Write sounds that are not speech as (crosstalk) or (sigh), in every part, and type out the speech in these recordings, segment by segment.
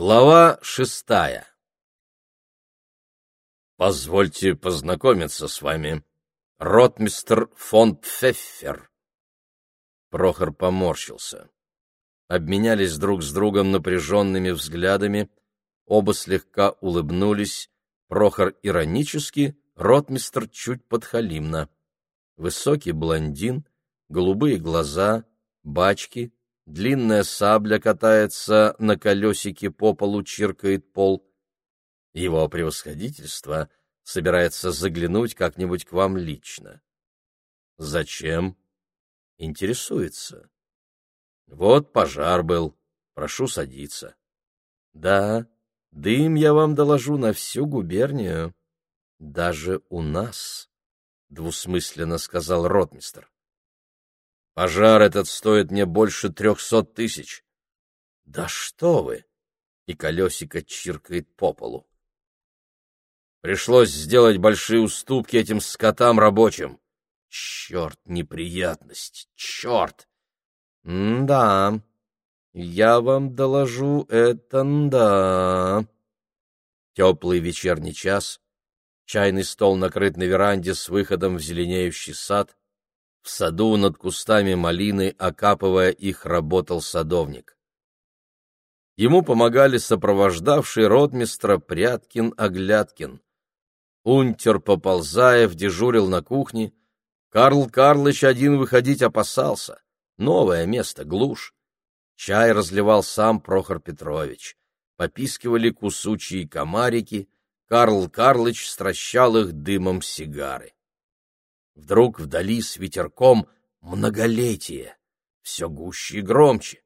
Глава шестая «Позвольте познакомиться с вами. Ротмистр фон Пфеффер». Прохор поморщился. Обменялись друг с другом напряженными взглядами, оба слегка улыбнулись, Прохор иронически, ротмистр чуть подхалимно. Высокий блондин, голубые глаза, бачки, длинная сабля катается на колесике по полу, чиркает пол. Его превосходительство собирается заглянуть как-нибудь к вам лично. Зачем? Интересуется. Вот пожар был. Прошу садиться. Да, дым я вам доложу на всю губернию. Даже у нас, — двусмысленно сказал ротмистр. Пожар этот стоит мне больше трехсот тысяч. Да что вы! И колесико чиркает по полу. Пришлось сделать большие уступки этим скотам рабочим. Черт, неприятность, черт! Да, я вам доложу это, да. Теплый вечерний час, чайный стол накрыт на веранде с выходом в зеленеющий сад, в саду над кустами малины, окапывая их, работал садовник. Ему помогали сопровождавший ротмистра Пряткин-Оглядкин. Унтер Поползаев дежурил на кухне. Карл Карлыч один выходить опасался. Новое место, глушь. Чай разливал сам Прохор Петрович. Попискивали кусучие комарики. Карл Карлыч стращал их дымом сигары. Вдруг вдали с ветерком многолетие, все гуще и громче.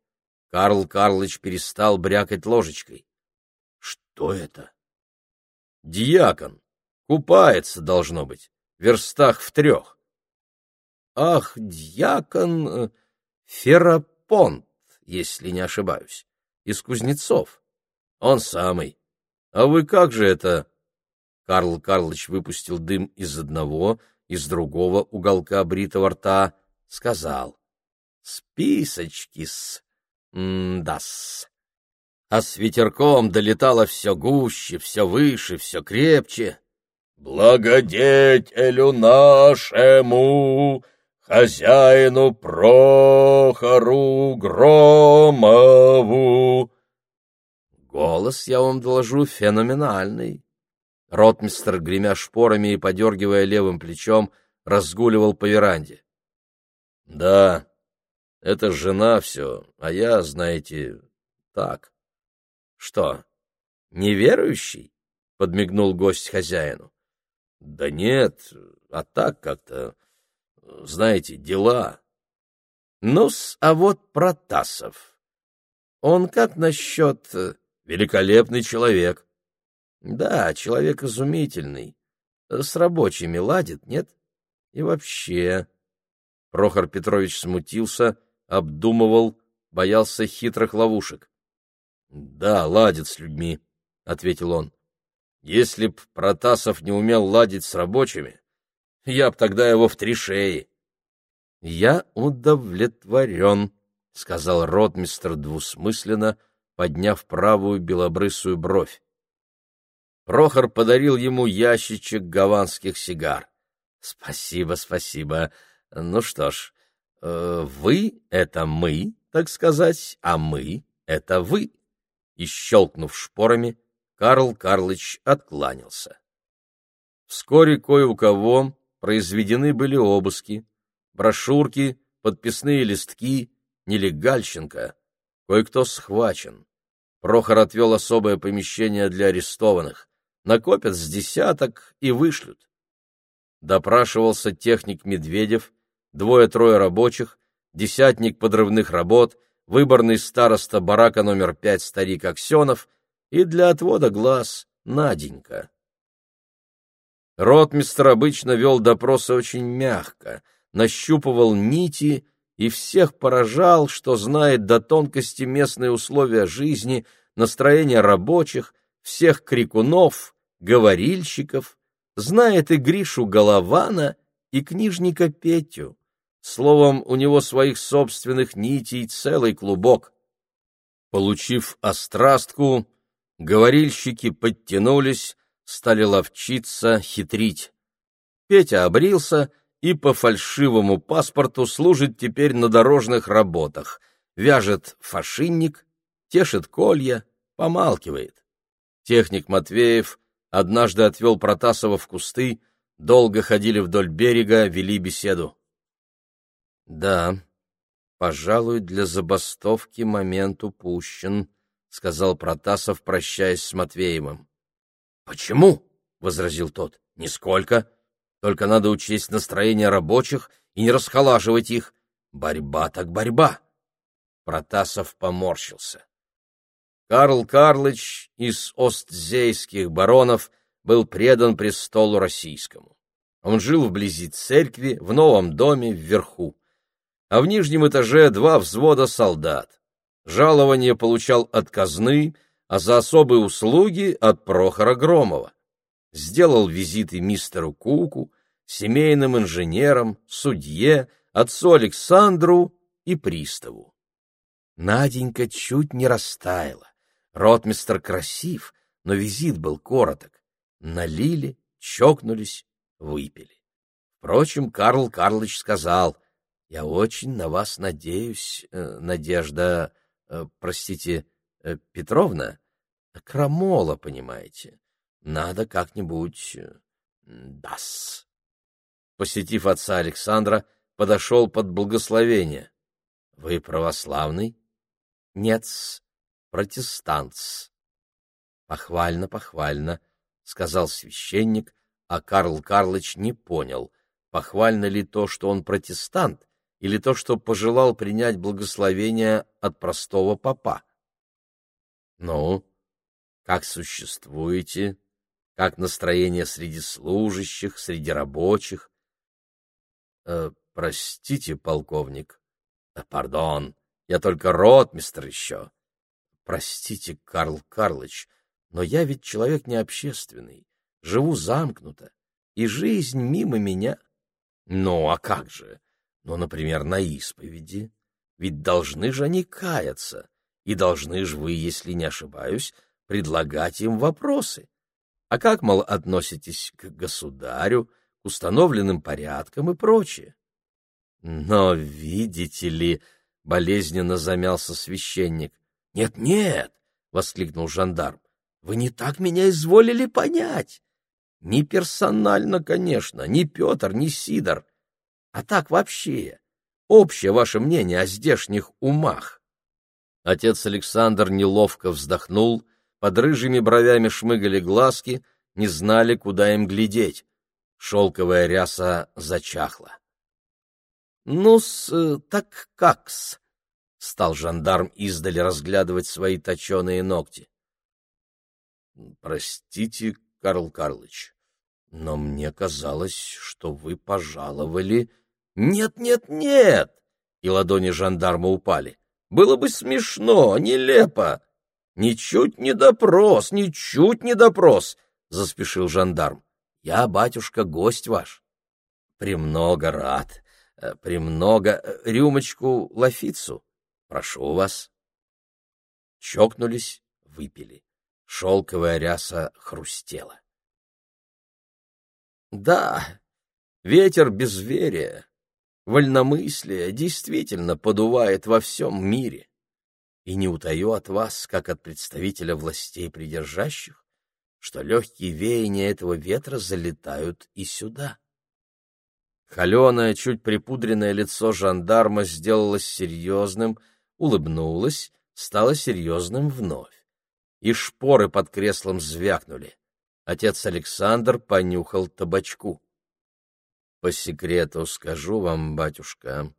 Карл Карлыч перестал брякать ложечкой. Что это? Диакон. Купается, должно быть, верстах в трех. Ах, дьякон э, Ферапонт, если не ошибаюсь, из Кузнецов. Он самый. А вы как же это? Карл Карлович выпустил дым из одного, из другого уголка бритого рта, сказал. Списочки-с, м-да-с. А с ветерком долетало все гуще, все выше, все крепче. «Благодетелю нашему, хозяину Прохору Громову!» Голос, я вам доложу, феноменальный. Ротмистр, гремя шпорами и подергивая левым плечом, разгуливал по веранде. — Да, это жена все, а я, знаете, так. — Что, неверующий? — подмигнул гость хозяину. — Да нет, а так как-то, знаете, дела. Ну-с, а вот Протасов. Он как насчет... Э, великолепный человек. Да, человек изумительный. С рабочими ладит, нет? И вообще... Прохор Петрович смутился, обдумывал, боялся хитрых ловушек. — Да, ладит с людьми, — ответил он. — Если б Протасов не умел ладить с рабочими, я б тогда его в три шеи. — Я удовлетворен, — сказал ротмистр двусмысленно, подняв правую белобрысую бровь. Прохор подарил ему ящичек гаванских сигар. — Спасибо, спасибо. Ну что ж, э, вы — это мы, так сказать, а мы — это вы. И, щелкнув шпорами, Карл Карлыч откланялся. Вскоре кое у кого произведены были обыски, брошюрки, подписные листки, нелегальщинка, кое-кто схвачен. Прохор отвел особое помещение для арестованных накопят с десяток и вышлют. Допрашивался техник Медведев, двое-трое рабочих, десятник подрывных работ, выборный староста барака номер пять старик Аксенов и для отвода глаз Наденька. Ротмистр обычно вел допросы очень мягко, нащупывал нити и всех поражал, что знает до тонкости местные условия жизни, настроение рабочих, всех крикунов, говорильщиков, знает и Гришу Голована, и книжника Петю. Словом, у него своих собственных нитей целый клубок. Получив острастку, Говорильщики подтянулись, стали ловчиться, хитрить. Петя обрился и по фальшивому паспорту служит теперь на дорожных работах, вяжет фашинник, тешит колья, помалкивает. Техник Матвеев однажды отвел Протасова в кусты, долго ходили вдоль берега, вели беседу. Да, пожалуй, для забастовки момент упущен, сказал Протасов, прощаясь с Матвеевым. Почему? возразил тот. Нисколько. Только надо учесть настроение рабочих и не расхолаживать их. Борьба так борьба. Протасов поморщился. Карл Карлыч из остзейских баронов был предан престолу российскому. Он жил вблизи церкви, в новом доме, вверху. А в нижнем этаже два взвода солдат. Жалование получал от казны, а за особые услуги от Прохора Громова. Сделал визиты мистеру Куку, семейным инженерам, судье, отцу Александру и приставу. Наденька чуть не растаяла. Ротмистр красив, но визит был короток. Налили, чокнулись, выпили. Впрочем, Карл Карлович сказал, «Я очень на вас надеюсь, э, Надежда, э, простите, э, Петровна, крамола, понимаете. Надо как-нибудь... Дас». Посетив отца Александра, подошел под благословение. «Вы православный?» «Нет, протестант». «Похвально, похвально», — сказал священник, а Карл Карлыч не понял, похвально ли то, что он протестант, или то, что пожелал принять благословение от простого папа. «Ну, как существуете? Как настроение среди служащих, среди рабочих?» э, «Простите, полковник». «Да, пардон, я только ротмистр еще». «Простите, Карл Карлыч, но я ведь человек необщественный, живу замкнуто, и жизнь мимо меня». «Ну, а как же? Ну, например, на исповеди. Ведь должны же они каяться, и должны же вы, если не ошибаюсь, предлагать им вопросы. А как, мол, относитесь к государю, к установленным порядкам и прочее? Но, видите ли, — болезненно замялся священник. «Нет, — Нет-нет, — воскликнул жандарм, — вы не так меня изволили понять. Не персонально, конечно, ни Петр, ни Сидор, а так вообще, общее ваше мнение о здешних умах. Отец Александр неловко вздохнул, под рыжими бровями шмыгали глазки, не знали, куда им глядеть. Шелковая ряса зачахла. — Ну-с, э, так как-с? — стал жандарм издали разглядывать свои точеные ногти. — Простите, Карл Карлович, но мне казалось, что вы пожаловали «Нет, нет, нет!» И ладони жандарма упали. «Было бы смешно, нелепо!» «Ничуть не допрос, ничуть не допрос!» — заспешил жандарм. «Я, батюшка, гость ваш». «Премного рад, э, премного... Э, рюмочку лафицу. Прошу вас». Чокнулись, выпили. Шелковая ряса хрустела. «Да, ветер безверия, Вольномыслие действительно подувает во всем мире. И не утаю от вас, как от представителя властей придержащих, что легкие веяния этого ветра залетают и сюда. Холеное, чуть припудренное лицо жандарма сделалось серьезным, улыбнулось, стало серьезным вновь. И шпоры под креслом звякнули. Отец Александр понюхал табачку. По секрету скажу вам, батюшка,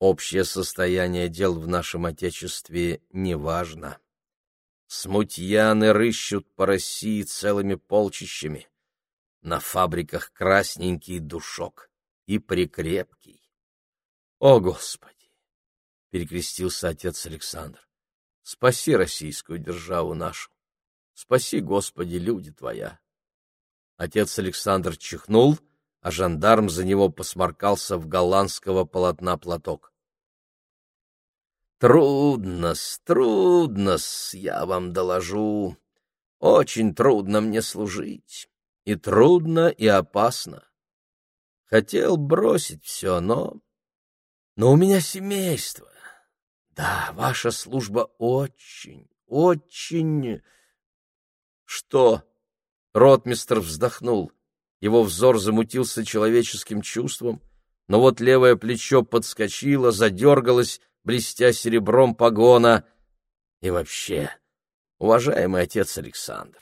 общее состояние дел в нашем Отечестве неважно. Смутьяны рыщут по России целыми полчищами. На фабриках красненький душок и прикрепкий. О, Господи! — перекрестился отец Александр. Спаси российскую державу нашу. Спаси, Господи, люди Твоя. Отец Александр чихнул — а жандарм за него посморкался в голландского полотна платок. «Трудно-с, трудно-с, я вам доложу. Очень трудно мне служить. И трудно, и опасно. Хотел бросить все, но... Но у меня семейство. Да, ваша служба очень, очень... Что? Ротмистр вздохнул. Его взор замутился человеческим чувством, но вот левое плечо подскочило, задергалось, блестя серебром погона. И вообще, уважаемый отец Александр,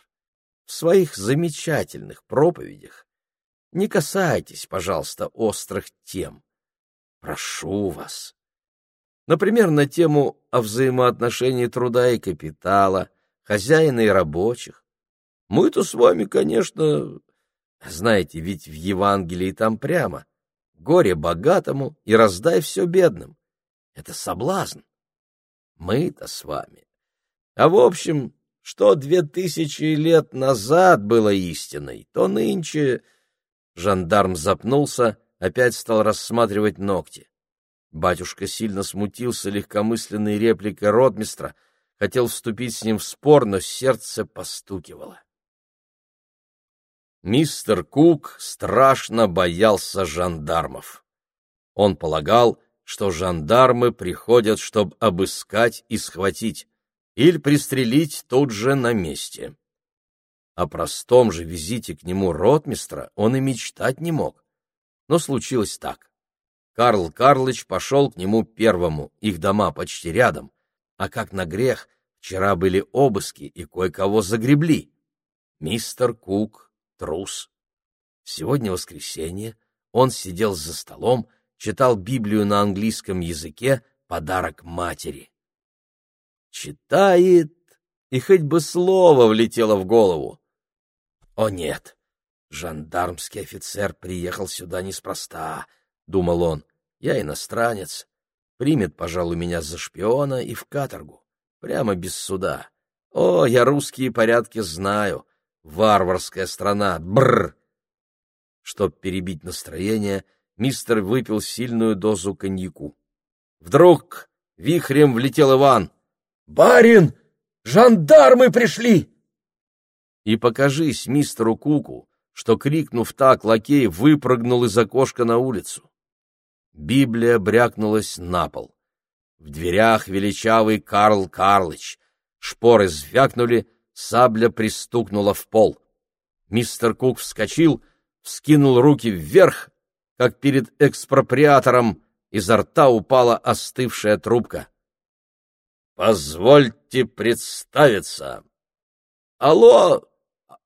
в своих замечательных проповедях не касайтесь, пожалуйста, острых тем. Прошу вас. Например, на тему о взаимоотношении труда и капитала, хозяина и рабочих. Мы-то с вами, конечно, знаете, ведь в Евангелии там прямо «горе богатому и раздай все бедным». Это соблазн. Мы-то с вами. А в общем, что две тысячи лет назад было истиной, то нынче... Жандарм запнулся, опять стал рассматривать ногти. Батюшка сильно смутился легкомысленной репликой ротмистра, хотел вступить с ним в спор, но сердце постукивало. Мистер Кук страшно боялся жандармов. Он полагал, что жандармы приходят, чтобы обыскать и схватить, или пристрелить тут же на месте. О простом же визите к нему ротмистра он и мечтать не мог. Но случилось так. Карл Карлыч пошел к нему первому, их дома почти рядом, а как на грех, вчера были обыски и кое-кого загребли. Мистер Кук — трус. Сегодня воскресенье, он сидел за столом, читал Библию на английском языке «Подарок матери». Читает, и хоть бы слово влетело в голову. О нет, жандармский офицер приехал сюда неспроста, — думал он. Я иностранец, примет, пожалуй, меня за шпиона и в каторгу, прямо без суда. О, я русские порядки знаю. Варварская страна, бррр! Чтоб перебить настроение, — мистер выпил сильную дозу коньяку. Вдруг вихрем влетел Иван. «Барин! Жандармы пришли!» И покажись мистеру Куку, что, крикнув так, лакей выпрыгнул из окошка на улицу. Библия брякнулась на пол. В дверях величавый Карл Карлыч. Шпоры звякнули, сабля пристукнула в пол. Мистер Кук вскочил, вскинул руки вверх, как перед экспроприатором, изо рта упала остывшая трубка. «Позвольте представиться!» «Алло!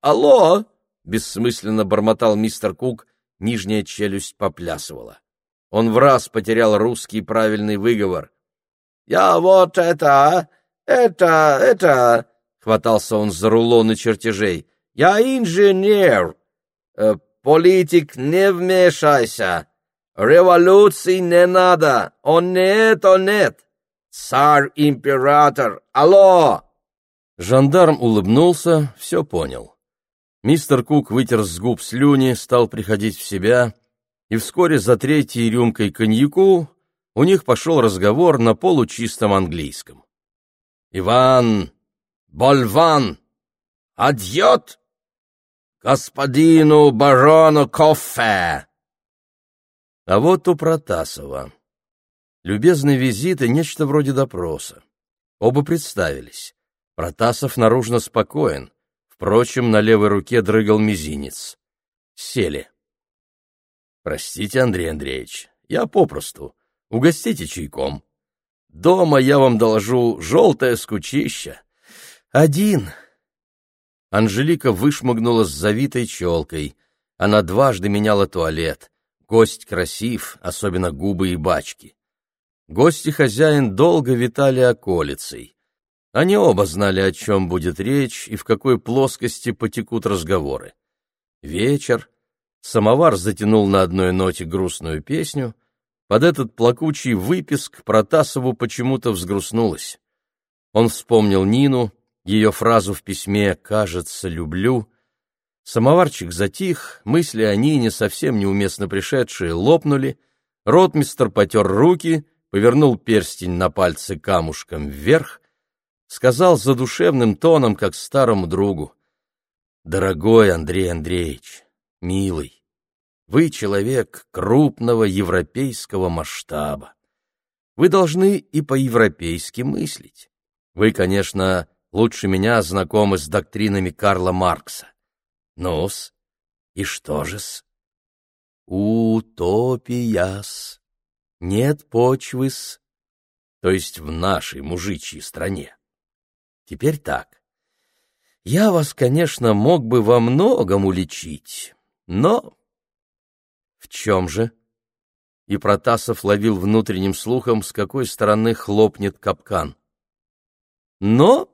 Алло!» — бессмысленно бормотал мистер Кук, нижняя челюсть поплясывала. Он в раз потерял русский правильный выговор. «Я вот это... это... это...» — хватался он за рулоны чертежей. «Я инженер. Э, Политик, не вмешайся. Революции не надо. О нет, о нет. Царь-император. Алло!» Жандарм улыбнулся, все понял. Мистер Кук вытер с губ слюни, стал приходить в себя, и вскоре за третьей рюмкой коньяку у них пошел разговор на получистом английском. «Иван! Больван! Адьет!» господину барону Кофе!» А вот у Протасова. Любезный визит и нечто вроде допроса. Оба представились. Протасов наружно спокоен. Впрочем, на левой руке дрыгал мизинец. Сели. «Простите, Андрей Андреевич, я попросту. Угостите чайком. Дома, я вам доложу, желтое скучище. Один, Анжелика вышмыгнула с завитой челкой. Она дважды меняла туалет. Гость красив, особенно губы и бачки. Гость и хозяин долго витали околицей. Они оба знали, о чем будет речь и в какой плоскости потекут разговоры. Вечер. Самовар затянул на одной ноте грустную песню. Под этот плакучий выписк Протасову почему-то взгрустнулось. Он вспомнил Нину, ее фразу в письме «кажется, люблю». Самоварчик затих, мысли о Нине, совсем неуместно пришедшие, лопнули. Ротмистер потер руки, повернул перстень на пальце камушком вверх, сказал задушевным тоном, как старому другу. Дорогой Андрей Андреевич, милый, вы человек крупного европейского масштаба. Вы должны и по-европейски мыслить. Вы, конечно, лучше меня знакомы с доктринами Карла Маркса. Ну-с, и что же-с? Утопияс. Нет почвы-с. То есть в нашей мужичьей стране. Теперь так. Я вас, конечно, мог бы во многом уличить, но... Чем же? И Протасов ловил внутренним слухом, с какой стороны хлопнет капкан. Но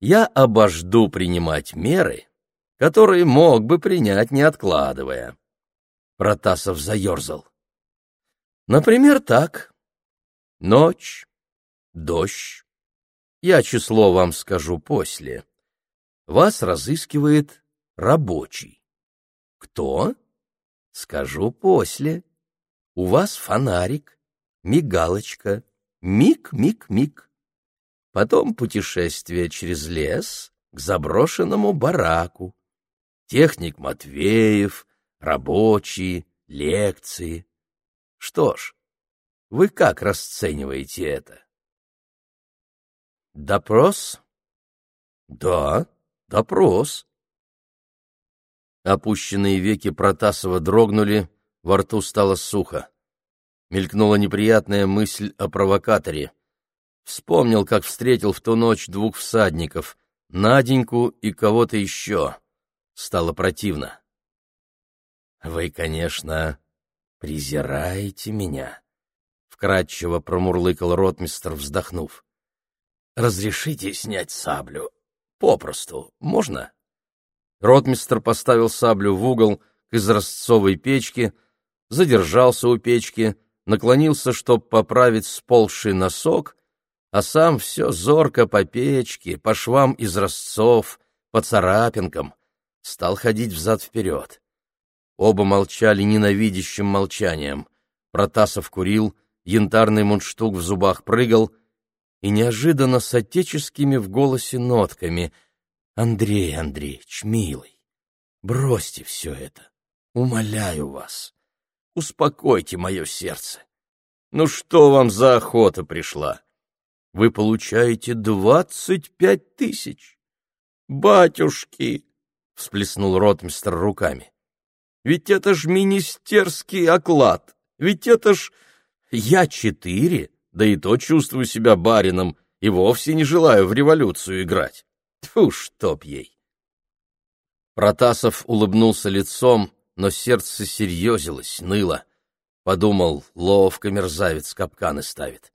я обожду принимать меры, которые мог бы принять, не откладывая. Протасов заерзал. Например, так. Ночь, дождь. Я число вам скажу после. Вас разыскивает рабочий. Кто? Скажу после. У вас фонарик, мигалочка, миг-миг-миг. Потом путешествие через лес к заброшенному бараку. Техник Матвеев, рабочие, лекции. Что ж, вы как расцениваете это? Допрос? Да, допрос. Опущенные веки Протасова дрогнули, во рту стало сухо. Мелькнула неприятная мысль о провокаторе. Вспомнил, как встретил в ту ночь двух всадников, Наденьку и кого-то еще. Стало противно. «Вы, конечно, презираете меня», — вкратчиво промурлыкал ротмистр, вздохнув. «Разрешите снять саблю? Попросту. Можно?» Ротмистр поставил саблю в угол к изразцовой печке, задержался у печки, наклонился, чтоб поправить сползший носок, а сам все зорко по печке, по швам изразцов, по царапинкам, стал ходить взад-вперед. Оба молчали ненавидящим молчанием. Протасов курил, янтарный мундштук в зубах прыгал, и неожиданно с отеческими в голосе нотками «Андрей Андреевич, милый, бросьте все это, умоляю вас, успокойте мое сердце. Ну что вам за охота пришла? Вы получаете двадцать пять тысяч. Батюшки!» — всплеснул ротмистр руками. Ведь это ж министерский оклад, ведь это ж... Я четыре, да и то чувствую себя барином и вовсе не желаю в революцию играть. Тьфу, чтоб ей! Протасов улыбнулся лицом, но сердце серьезилось, ныло. Подумал, ловко мерзавец капканы ставит.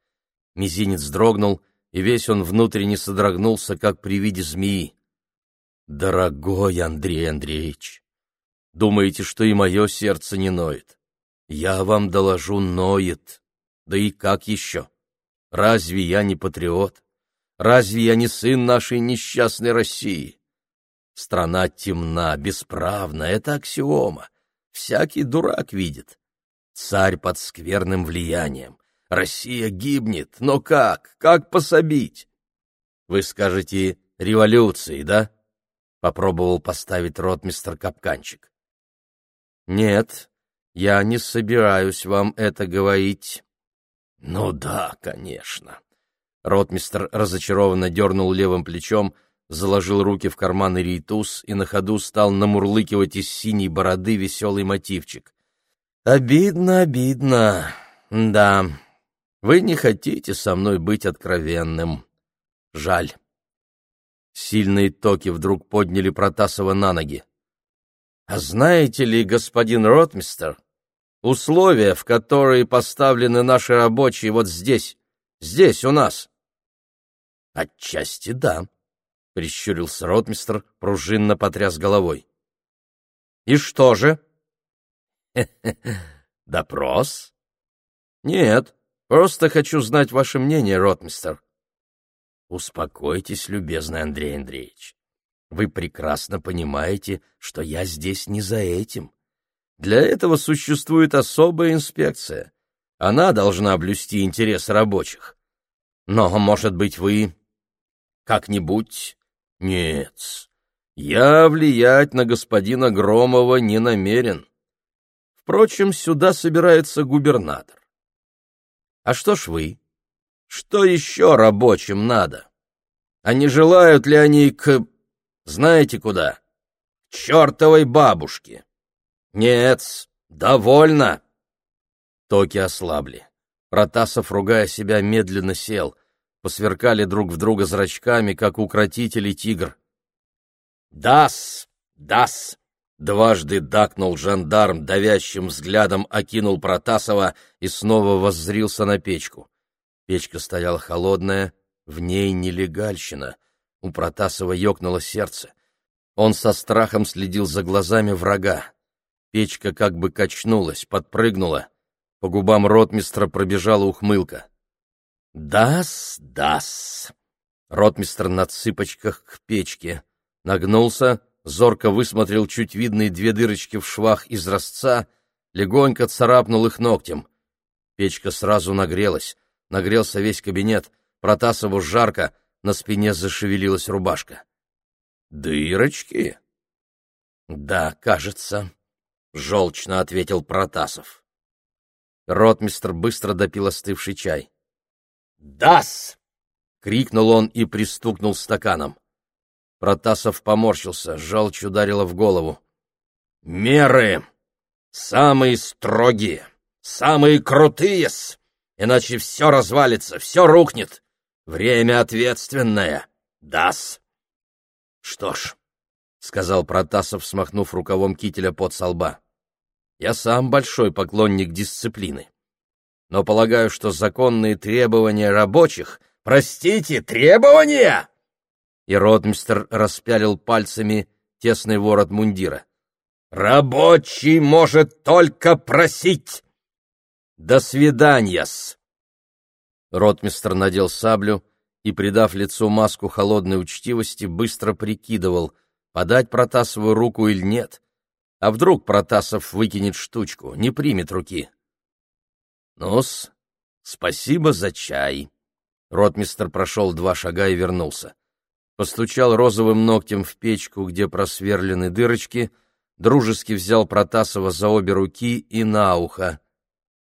Мизинец дрогнул, и весь он внутренне содрогнулся, как при виде змеи. «Дорогой Андрей Андреевич, Думаете, что и мое сердце не ноет? Я вам доложу, ноет. Да и как еще? Разве я не патриот? Разве я не сын нашей несчастной России? Страна темна, бесправна, это аксиома. Всякий дурак видит. Царь под скверным влиянием. Россия гибнет, но как? Как пособить? Вы скажете, революции, да? Попробовал поставить ротмистр капканчик. Нет, я не собираюсь вам это говорить. Ну да, конечно. Ротмистр разочарованно дернул левым плечом, заложил руки в карманы рейтуз и на ходу стал намурлыкивать из синей бороды веселый мотивчик. Обидно, обидно. Да, вы не хотите со мной быть откровенным. Жаль. Сильные токи вдруг подняли Протасова на ноги. А знаете ли, господин ротмистер, условия, в которые поставлены наши рабочие вот здесь, здесь у нас? Отчасти да, прищурился ротмистер, пружинно потряс головой. И что же? (laughs) Допрос? Нет, просто хочу знать ваше мнение, ротмистер. Успокойтесь, любезный Андрей Андреевич. Вы прекрасно понимаете, что я здесь не за этим. Для этого существует особая инспекция. Она должна блюсти интерес рабочих. Но, может быть, вы как-нибудь... Нет, Я влиять на господина Громова не намерен. Впрочем, сюда собирается губернатор. А что ж вы? Что еще рабочим надо? А не желают ли они к... знаете куда? К чертовой бабушке. Нет, довольно. Токи ослабли. Протасов, ругая себя, медленно сел. Посверкали друг в друга зрачками, как укротитель и тигр. «Дас! Дас!» Дважды дакнул жандарм, давящим взглядом окинул Протасова и снова воззрился на печку. Печка стояла холодная, в ней нелегальщина. У Протасова ёкнуло сердце. Он со страхом следил за глазами врага. Печка как бы качнулась, подпрыгнула. По губам ротмистра пробежала ухмылка. «Дас, дас!» Ротмистр на цыпочках к печке. Нагнулся, зорко высмотрел чуть видные две дырочки в швах из разца, легонько царапнул их ногтем. Печка сразу нагрелась, нагрелся весь кабинет, Протасову жарко, на спине зашевелилась рубашка. «Дырочки?» «Да, кажется», — желчно ответил Протасов. Ротмистр быстро допил остывший чай. «Дас!» — крикнул он и пристукнул стаканом. Протасов поморщился, желчь ударила в голову. «Меры! Самые строгие, самые крутые иначе все развалится, все рухнет. Время ответственное. Дас!» «Что ж», — сказал Протасов, смахнув рукавом кителя под со лба, — «я сам большой поклонник дисциплины. Но полагаю, что законные требования рабочих... Простите, требования!» И ротмистер распялил пальцами тесный ворот мундира. «Рабочий может только просить!» «До свидания-с!» Ротмистер надел саблю, и, придав лицу маску холодной учтивости, быстро прикидывал, подать Протасову руку или нет. А вдруг Протасов выкинет штучку, не примет руки? Ну-с, спасибо за чай. Ротмистер прошел два шага и вернулся. Постучал розовым ногтем в печку, где просверлены дырочки, дружески взял Протасова за обе руки и на ухо.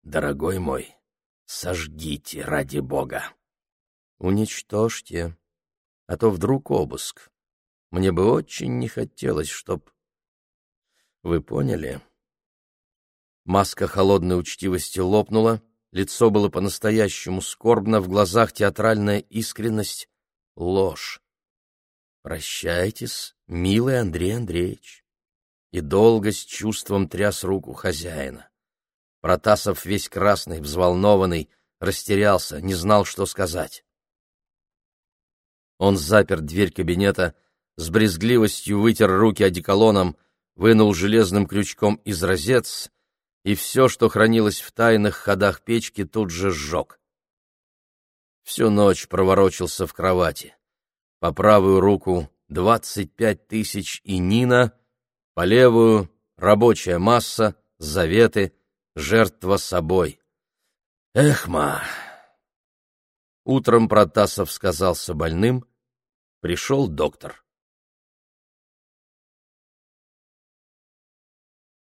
«Дорогой мой, сожгите ради бога!» уничтожьте, а то вдруг обыск. Мне бы очень не хотелось, чтоб... Вы поняли? Маска холодной учтивости лопнула, лицо было по-настоящему скорбно, в глазах театральная искренность, ложь. Прощайтесь, милый Андрей Андреевич. И долго с чувством тряс руку хозяина. Протасов весь красный, взволнованный, растерялся, не знал, что сказать. Он запер дверь кабинета, с брезгливостью вытер руки одеколоном, вынул железным крючком из розец и все, что хранилось в тайных ходах печки, тут же сжег. Всю ночь проворочился в кровати. По правую руку двадцать пять тысяч и Нина, по левую — рабочая масса, заветы, жертва собой. Эхма! Утром Протасов сказался больным — Пришел доктор.